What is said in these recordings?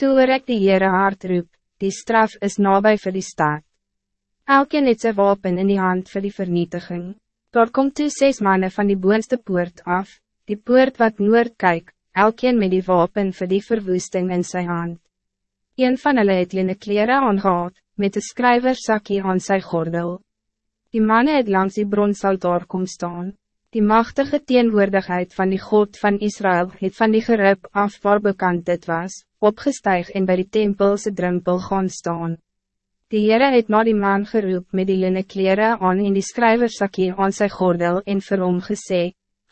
Toe hoor ek die Heere hard roep, die straf is nabij voor die staat. Elkeen het sy wapen in die hand voor die vernietiging. Daar komt toe zes mannen van die boonste poort af, die poort wat noord kyk, elkeen met die wapen voor die verwoesting in zijn hand. Een van hulle het linnen kleren aangehad, met een skryversakkie aan sy gordel. Die mannen het langs die bronsaltaar kom staan. Die machtige teenwoordigheid van die God van Israël het van die gerib af waar bekend dit was, opgestijg en bij die tempelse drempel gaan staan. Die Heere het na die man geroep met die linne kleren aan in die skryversakkie aan sy gordel en vir hom gesê,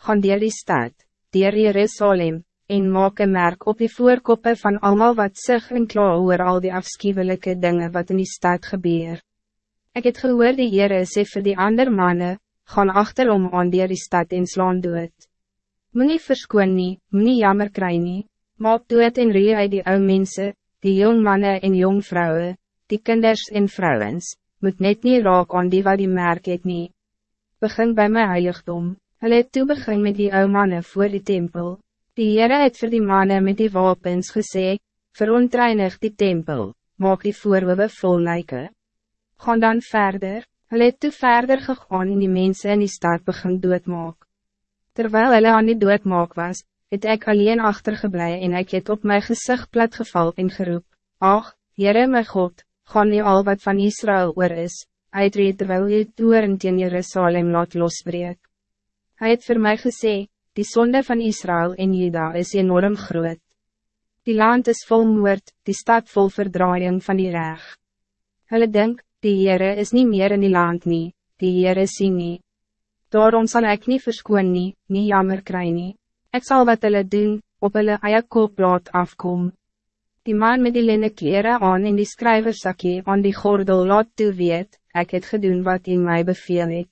gaan dier die stad, dier Jerusalem, en maak een merk op die voorkoppe van allemaal wat zich en kla oor al die afschuwelijke dingen wat in die stad gebeur. Ik het gehoor die Heere sê vir die ander mannen, gaan achterom aan dier die stad en slaan dood. Moe nie verskoon nie, moe nie jammer kry nie, Maak dood en ree uit die ou mense, die jong mannen en jong vrouwen, die kinders en vrouwens, moet net niet raak aan die wat die merk het nie. Begin bij mijn heiligdom, hulle het toe begin met die ou mannen voor die tempel. Die Heere het vir die mannen met die wapens gesê, verontreinig die tempel, maak die voorwewe vol lyke. Gaan dan verder, hulle het toe verder gegaan en die mensen in die stad begin doodmaak. Terwijl hulle aan die doodmaak was, het ek alleen achtergeblij en ik het op mijn gezicht platgeval en geroep, Ach, Jere my God, gaan nie al wat van Israël oor is, uitreed terwijl je toeren teen Jerusalem laat losbreek. Hij het voor mij gesê, die zonde van Israël en Juda is enorm groot. Die land is vol moord, die stad vol verdraaiing van die reg. Hulle denk, die Heere is niet meer in die land nie, die Heere sien nie. Daarom zal ik niet verskoon nie, nie jammer kry nie. Ik zal wat hulle doen, op hulle eie kooplaat afkom. Die man met die linnen kleren aan in die skryversakkie aan die gordel laat toe weet, ek het gedoen wat in mij beveel het.